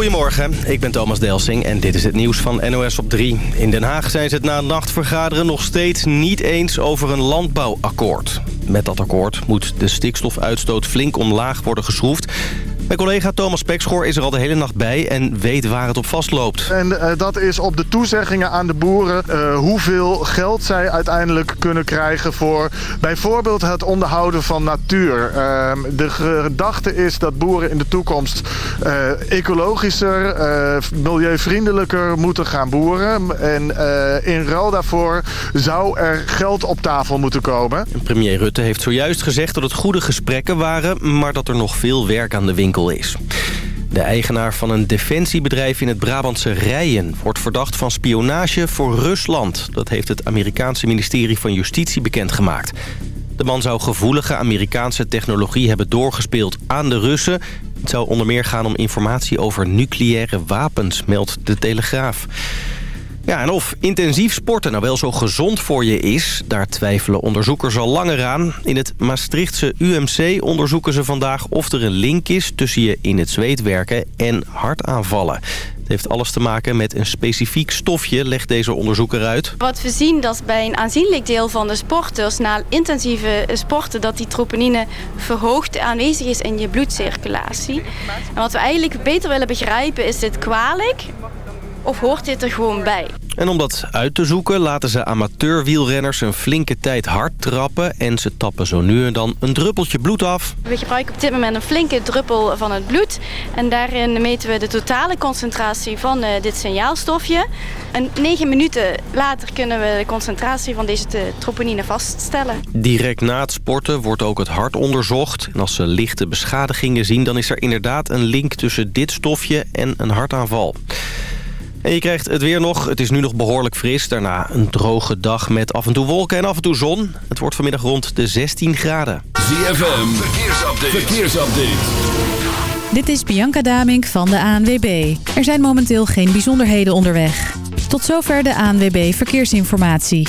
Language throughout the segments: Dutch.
Goedemorgen, ik ben Thomas Delsing en dit is het nieuws van NOS op 3. In Den Haag zijn ze het na een nachtvergaderen nog steeds niet eens over een landbouwakkoord. Met dat akkoord moet de stikstofuitstoot flink omlaag worden geschroefd... Mijn collega Thomas Pekschoor is er al de hele nacht bij en weet waar het op vastloopt. En uh, dat is op de toezeggingen aan de boeren uh, hoeveel geld zij uiteindelijk kunnen krijgen voor bijvoorbeeld het onderhouden van natuur. Uh, de gedachte is dat boeren in de toekomst uh, ecologischer, milieuvriendelijker moeten gaan boeren. En in ruil daarvoor zou er geld op tafel moeten komen. Premier Rutte heeft zojuist gezegd dat het goede gesprekken waren, maar dat er nog veel werk aan de winkel De eigenaar van een defensiebedrijf in het Brabantse Rijen... wordt verdacht van spionage voor Rusland. Dat heeft het Amerikaanse ministerie van Justitie bekendgemaakt. De man zou gevoelige Amerikaanse technologie hebben doorgespeeld aan de Russen. Het zou onder meer gaan om informatie over nucleaire wapens, meldt de Telegraaf. Ja, en of intensief sporten nou wel zo gezond voor je is... daar twijfelen onderzoekers al langer aan. In het Maastrichtse UMC onderzoeken ze vandaag of er een link is... tussen je in het zweet werken en hartaanvallen. Het heeft alles te maken met een specifiek stofje, legt deze onderzoeker uit. Wat we zien dat bij een aanzienlijk deel van de sporters... na intensieve sporten dat die troponine verhoogd aanwezig is in je bloedcirculatie. En wat we eigenlijk beter willen begrijpen, is dit kwalijk of hoort dit er gewoon bij? En om dat uit te zoeken laten ze amateurwielrenners een flinke tijd hard trappen... en ze tappen zo nu en dan een druppeltje bloed af. We gebruiken op dit moment een flinke druppel van het bloed. En daarin meten we de totale concentratie van uh, dit signaalstofje. En negen minuten later kunnen we de concentratie van deze troponine vaststellen. Direct na het sporten wordt ook het hart onderzocht. En als ze lichte beschadigingen zien, dan is er inderdaad een link tussen dit stofje en een hartaanval. En je krijgt het weer nog. Het is nu nog behoorlijk fris. Daarna een droge dag met af en toe wolken en af en toe zon. Het wordt vanmiddag rond de 16 graden. ZFM, verkeersupdate. verkeersupdate. Dit is Bianca Damink van de ANWB. Er zijn momenteel geen bijzonderheden onderweg. Tot zover de ANWB Verkeersinformatie.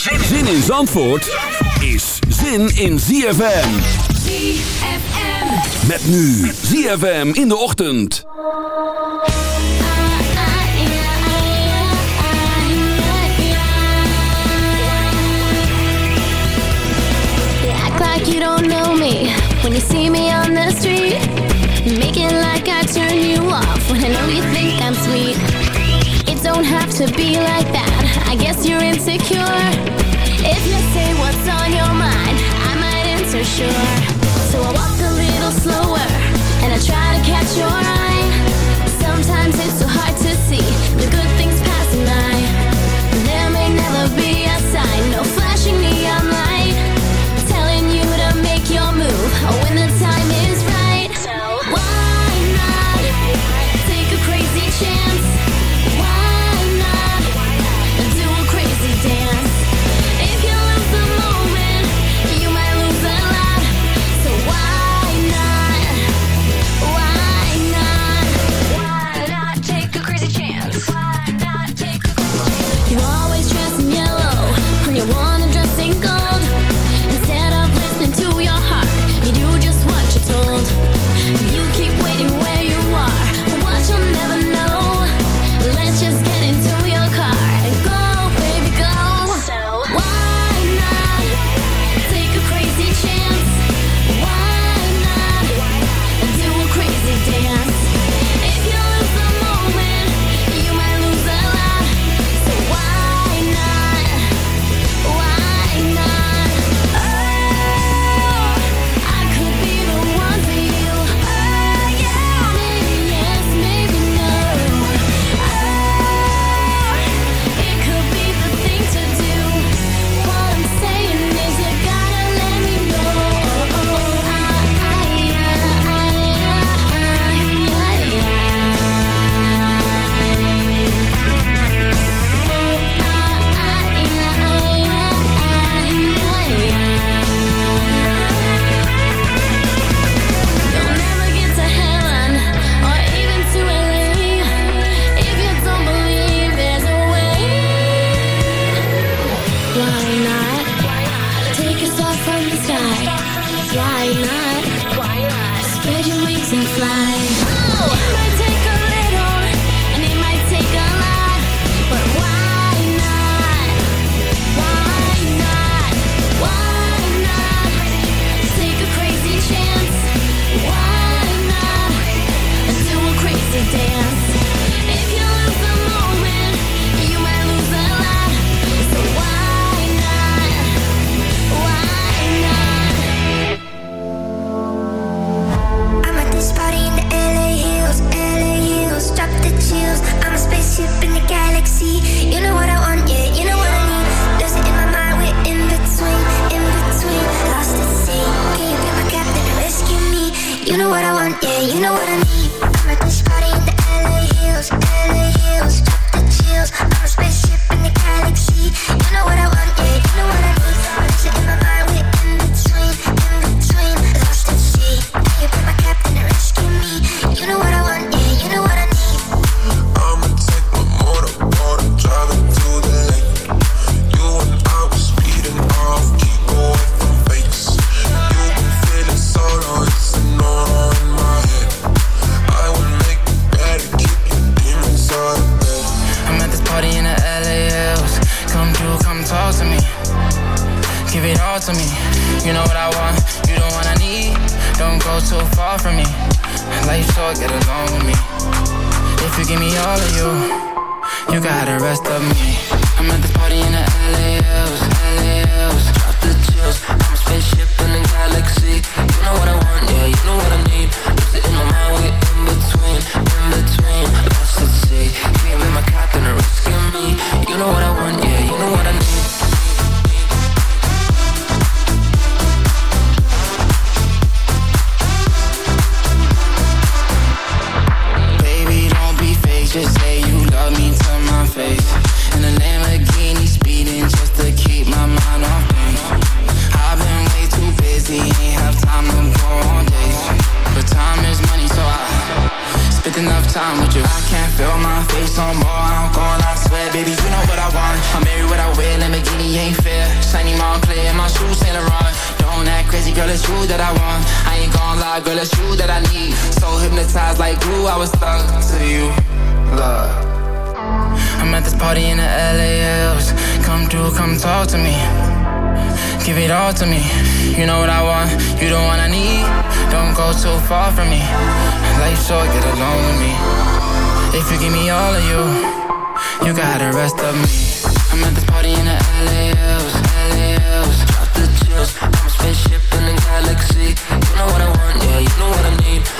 Zin in Zandvoort is zin in ZFM. ZFM. Met nu ZFM in de ochtend. Act like you don't know me when you see me on the street. Make it like I turn you off when I know you think I'm sweet. Don't have to be like that. I guess you're insecure. If you say what's on your mind, I might answer sure. So I walk a little slower and I try to catch your eye. Sometimes it's so Give it all to me. You know what I want, you the one I need. Don't go too far from me. Life's short, get along with me. If you give me all of you, you got the rest of me. I'm at this party in the LAOs, LAOs. Drop the chills. I'm a spaceship in the galaxy. You know what I want, yeah, you know what I need.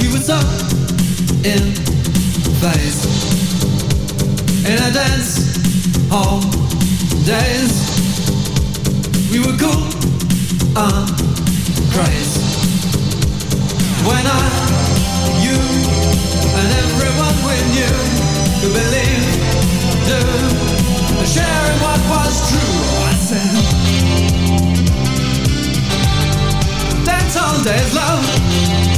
We were up in phase. In a dance hall days, we were cool and crazy. When I, you, and everyone we knew could believe, do, sharing what was true, I said. That's all days, love.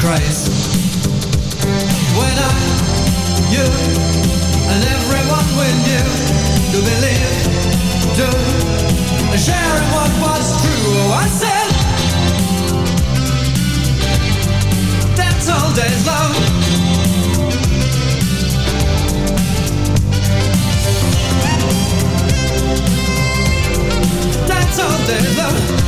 Christ, When I, you, and everyone we knew To believe, do, sharing what was true oh, I said That's all day's love That's all day's love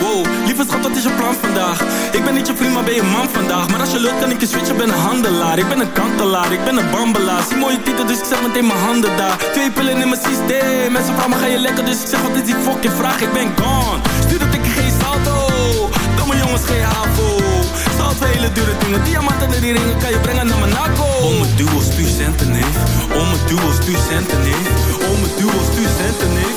Wow, lieve schat, wat is je plan vandaag? Ik ben niet je vriend, maar ben je man vandaag Maar als je lukt kan ik je switchen, ben een handelaar. Ik ben een kantelaar, ik ben een bambelaar. Zie mooie titel, dus ik zet meteen mijn handen daar. Twee pillen in mijn systeem Mensen vragen me ga je lekker, dus ik zeg wat is die fucking vraag? Ik ben gone, stuur dat ik geen salto. Domme jongens, geen havo. Zout hele dure dingen Diamanten en die ringen kan je brengen naar Monaco Om mijn duo, stuur centen, neef. Om mijn duo, stuur centen, neef. Om mijn duo, stuur centen, neef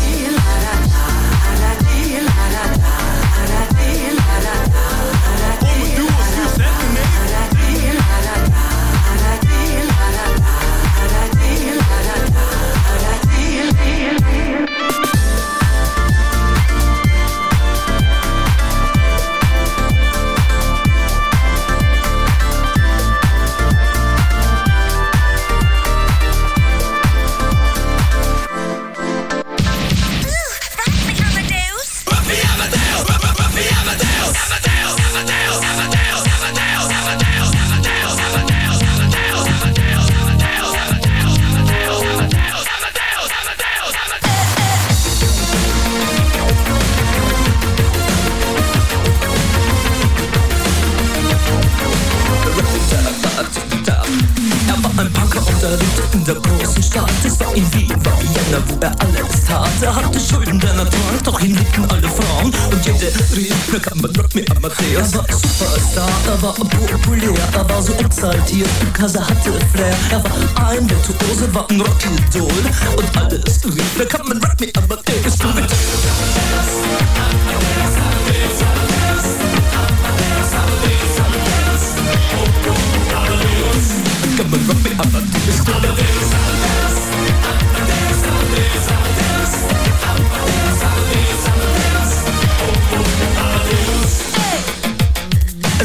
Stadt. Es war in Wien, war wo er alles tat. Er hatte Schulden, denn er doch ihn liebten alle Frauen. Und jede rief, na kann man Rock me Amadeus. Er war Superstar, er war populär, er war so exaltiert, because er hatte Flair. Er war ein Virtuose, war ein Rockidol. Und alles rief, na kann man Rock me Amadeus. Come on, rock me Amadeus. It's gonna be something else.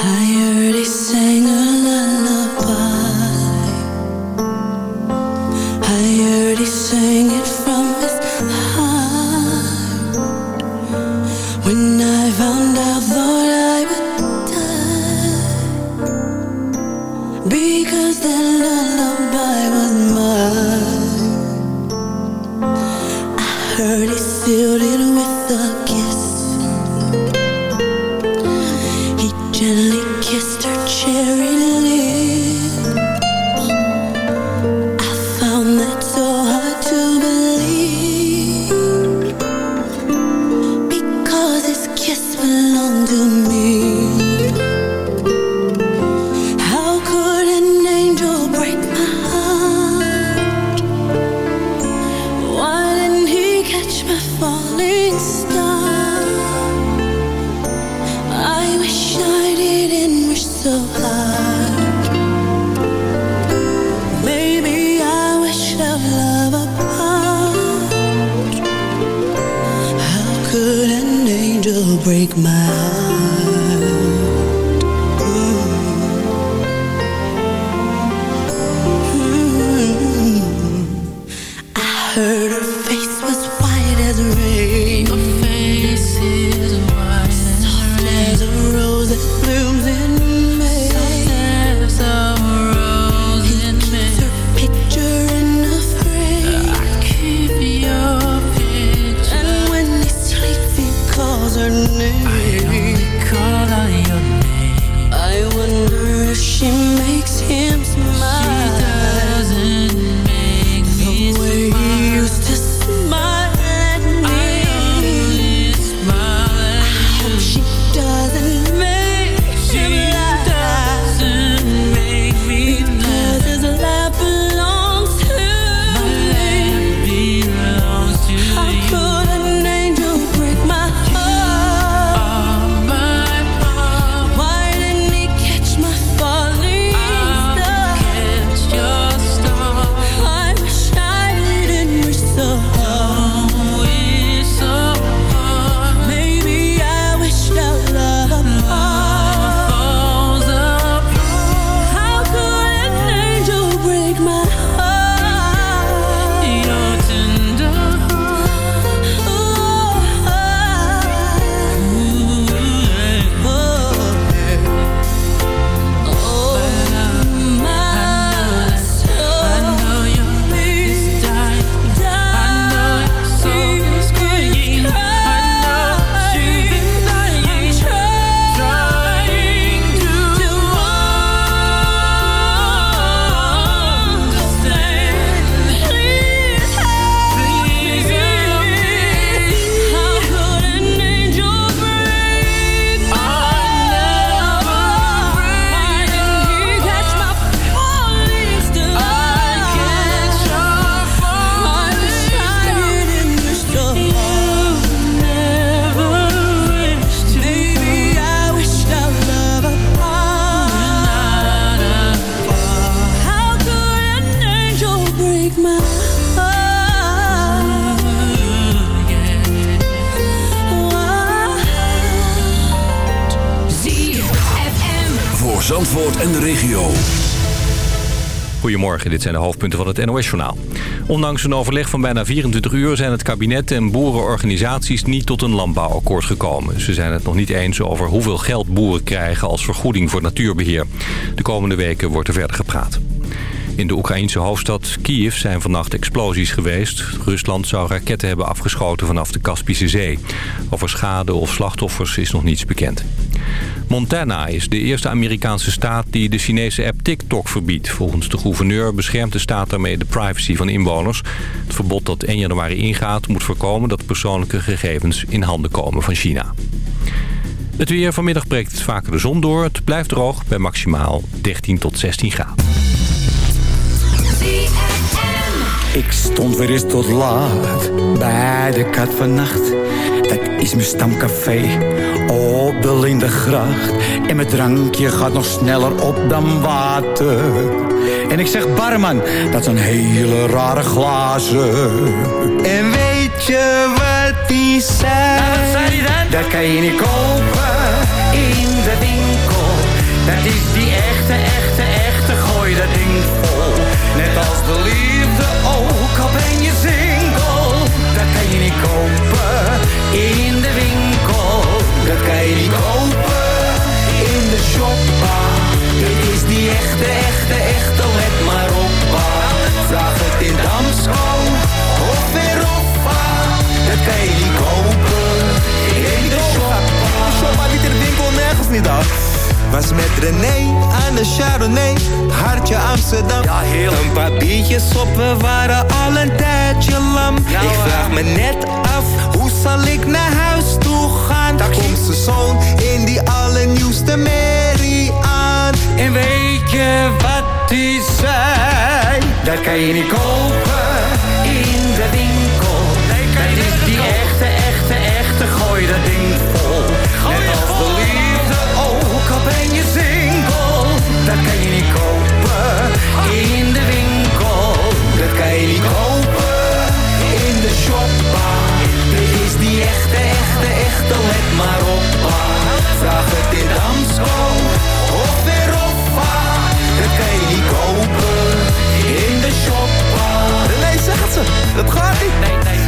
I Zandvoort en de regio. Goedemorgen, dit zijn de hoofdpunten van het NOS-journaal. Ondanks een overleg van bijna 24 uur zijn het kabinet en boerenorganisaties niet tot een landbouwakkoord gekomen. Ze zijn het nog niet eens over hoeveel geld boeren krijgen als vergoeding voor natuurbeheer. De komende weken wordt er verder gepraat. In de Oekraïense hoofdstad Kiev zijn vannacht explosies geweest. Rusland zou raketten hebben afgeschoten vanaf de Kaspische Zee. Over schade of slachtoffers is nog niets bekend. Montana is de eerste Amerikaanse staat die de Chinese app TikTok verbiedt. Volgens de gouverneur beschermt de staat daarmee de privacy van inwoners. Het verbod dat 1 januari ingaat moet voorkomen dat persoonlijke gegevens in handen komen van China. Het weer vanmiddag breekt vaker de zon door. Het blijft droog bij maximaal 13 tot 16 graden. Ik stond weer eens tot laat bij de kat van nacht. Dat is mijn stamcafé op de Lindengracht. En mijn drankje gaat nog sneller op dan water. En ik zeg barman, dat zijn hele rare glazen. En weet je wat die zei? Nou, wat zei die dan? Dat kan je niet kopen in de winkel. Dat is die echte, echte, echte, gooi dat ding. Net als de liefde ook, al ben je single. Dat kan je niet kopen in de winkel. Dat kan je niet kopen in de shop. Dit is die echte, echte, echte, let maar op. Pa. Vraag het in Damsko of Veropa. Dat kan je niet kopen in de shop. De shop liet de winkel nergens niet af. Was met René aan de Chardonnay, hartje aan Amsterdam. Ja, heel. Een paar biertjes op, we waren al een tijdje lam. ik vraag me net af, hoe zal ik naar huis toe gaan? Daar komt zijn zoon in die allernieuwste merrie aan. En weet je wat hij zei? Dat kan je niet kopen in de winkel. Dat is die echte, echte, echte, gooi dat ding echte, let maar op. pa. Vraag het in Damsko of weer Hoffa. Dat kan je niet kopen in de shoppa. Nee, zegt ze, dat gaat niet.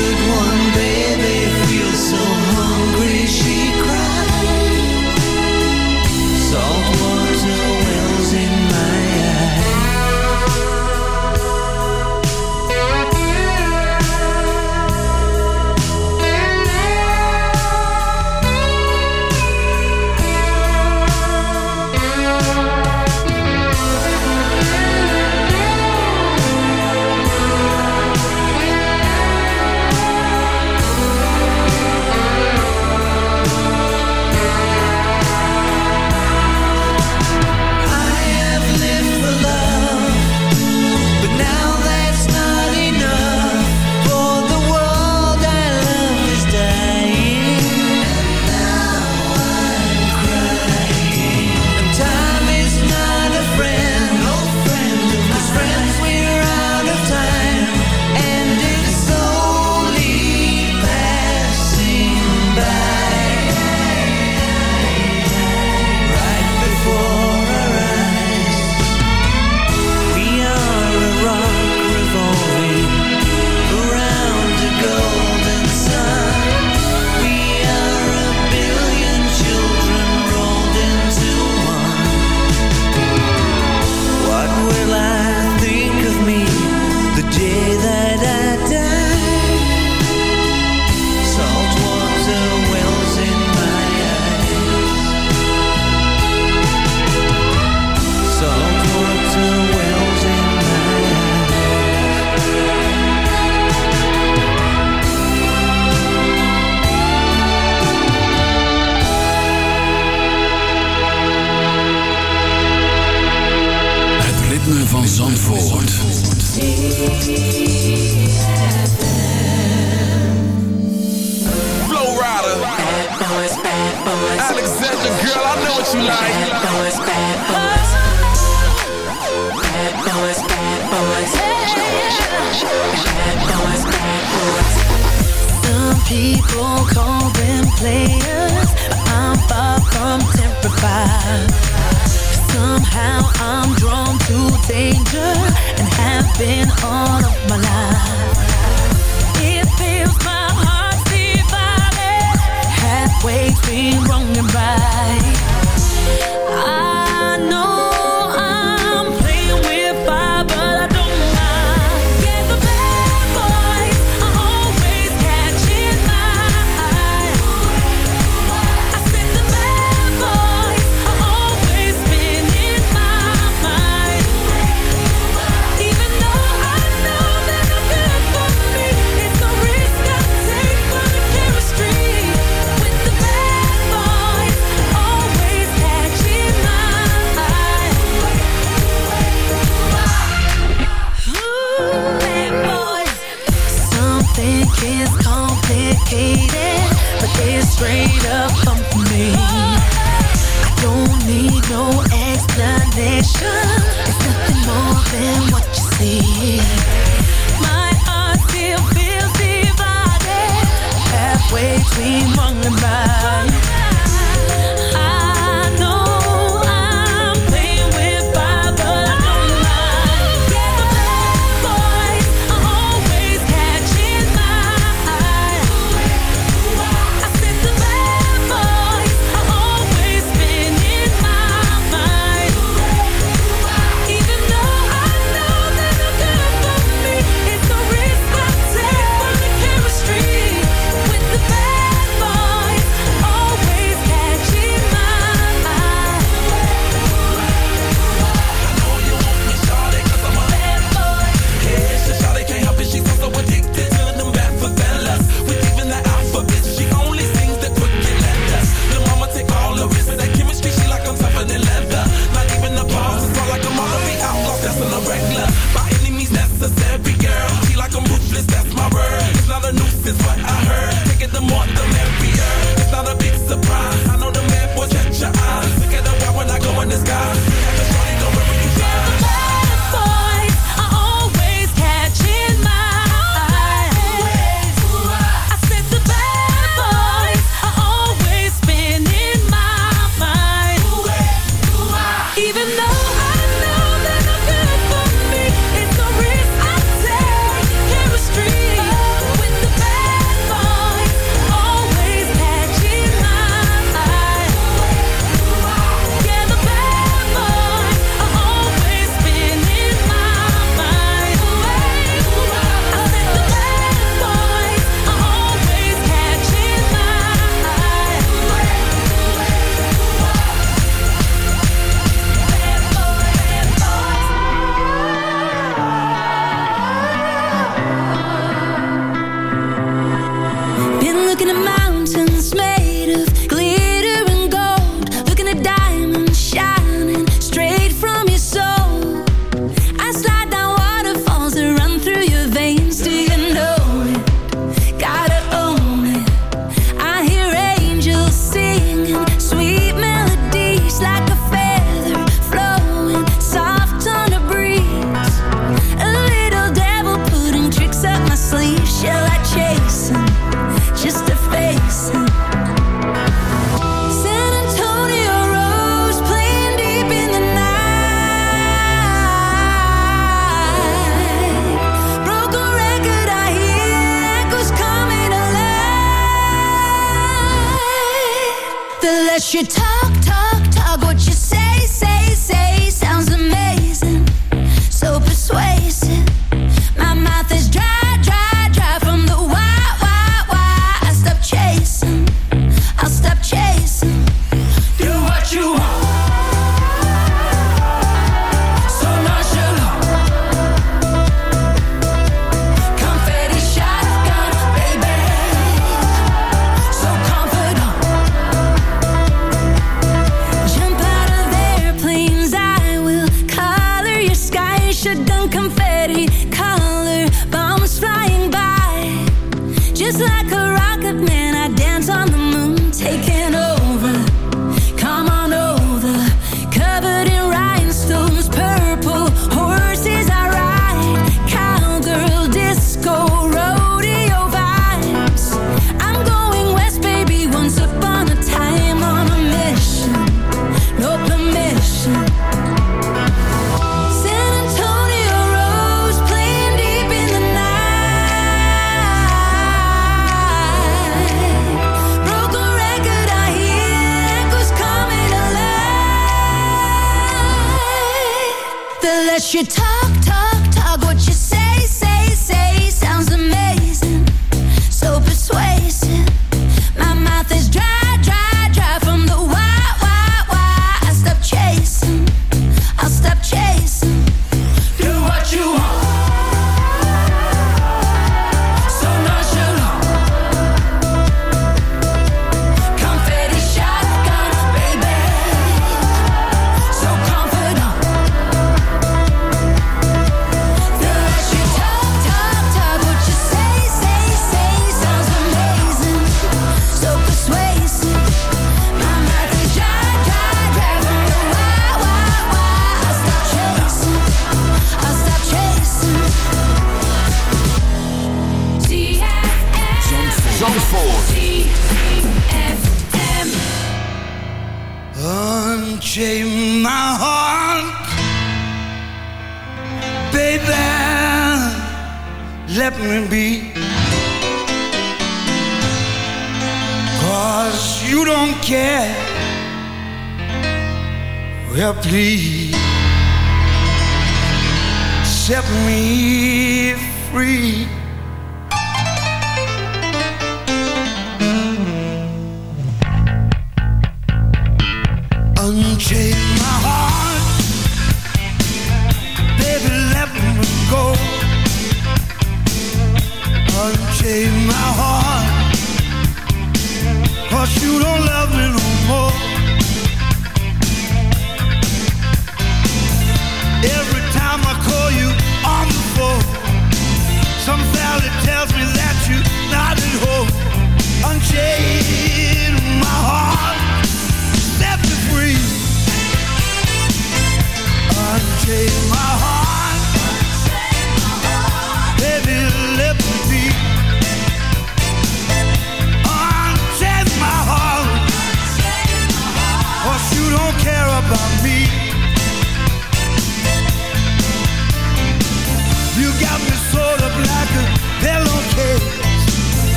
should one baby Girl, I know what you like. Bad boys, bad boys. Bad boys, bad boys. Some people call them players, but I'm far from terrified. Somehow I'm drawn to danger and have been all of my life. It feels my always been wrong and right. I know. need no explanation. It's nothing more than what you see. My heart still feels divided, halfway between wrong and right. your time.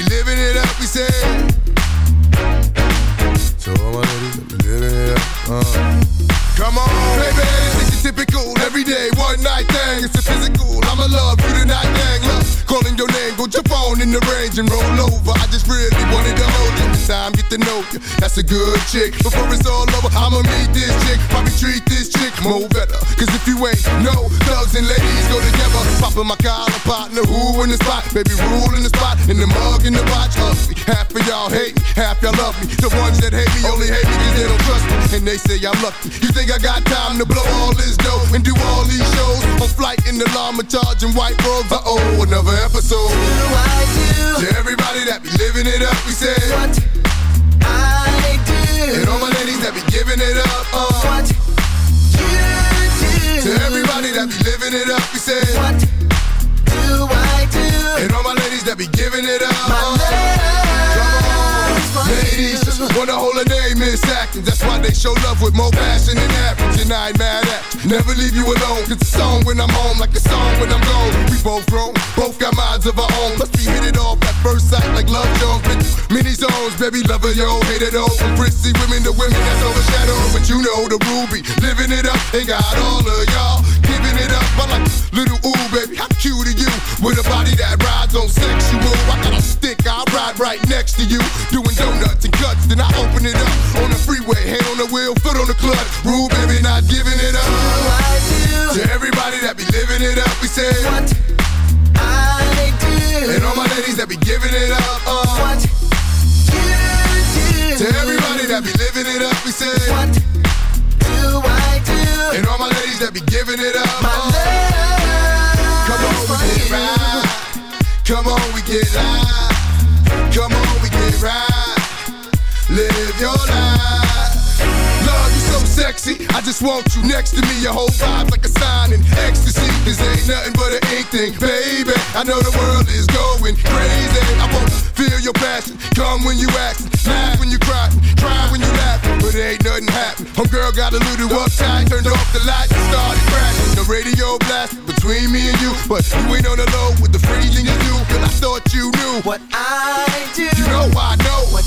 Be living it up, we say. So all my ladies be living it up, uh. Come on, baby, it's your typical everyday one night thing. It's a physical. I'ma love you tonight, dang. Love calling your name, go jump on in the range and roll over. I just really wanted to hold you. This time, get to know you. That's a good chick. Before it's all over, I'ma meet this chick. Probably treat this chick more better. Cause if you ain't no thugs and ladies go together. Popping my collar, partner, who in the spot? Baby, rule in the spot, in the mug, in the watch. Ugly. Half of y'all hate me, half y'all love me. The ones that hate me only hate me cause they don't trust me. And they say I'm lucky. You think I got time to blow all this dough and do all these shows? On flight in the llama charging white robes. Uh oh, another episode. Do I do? To everybody that be living it up, we say. What I do. And all my ladies that be giving it up. Uh. What you do. To everybody that be living it up, we say. What do I do? And all my ladies that be giving it up. My Ladies just wanna hold a name in acting. That's why they show love with more passion than average. And I ain't mad at you. Never leave you alone. Cause a song when I'm home, like a song when I'm gone. We both grown, both got minds of our own. Must be hit it off at first sight like love Jones. Many zones, baby, lover, yo, hate it all. From prissy women to women that's overshadowed. But you know the ruby, living it up. Ain't got all of y'all giving it up. I like little ooh, baby, how cute are you? With a body that rides on sexual. I got a stick, I ride right next to you. Doing donuts and cuts, then I open it up. On the freeway, hand on the wheel, foot on the clutch. Rule, baby, not giving it up. To everybody that be living it up, we say. What I do. And all my ladies that be giving it up. Uh. What you do. To everybody that be living it up, we say. What do I do? And all my ladies that be giving it up. Get live. Come on, we get right. Sexy. I just want you next to me. Your whole vibe's like a sign in ecstasy. This ain't nothing but an ink thing, baby. I know the world is going crazy. I wanna feel your passion. Come when you act, laugh when you cry, cry when you laugh. But ain't nothing happen. Home girl got a little uptight, turned off the lights and started crashing. The radio blast between me and you, but you ain't on the low with the freezing you do. Cause I thought you knew what I do. You know I know what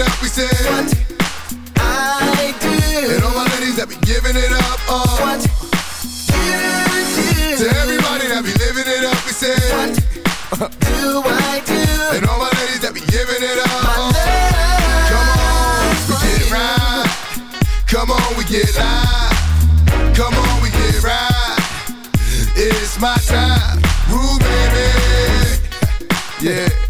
it up, we say what I do. And all my ladies that be giving it up, uh. What you do. To everybody that be living it up, we say what do I do. And all my ladies that be giving it up, uh. Come on, we get right. Come on, we get live. Come on, we get right. It's my time, Rue baby. Yeah.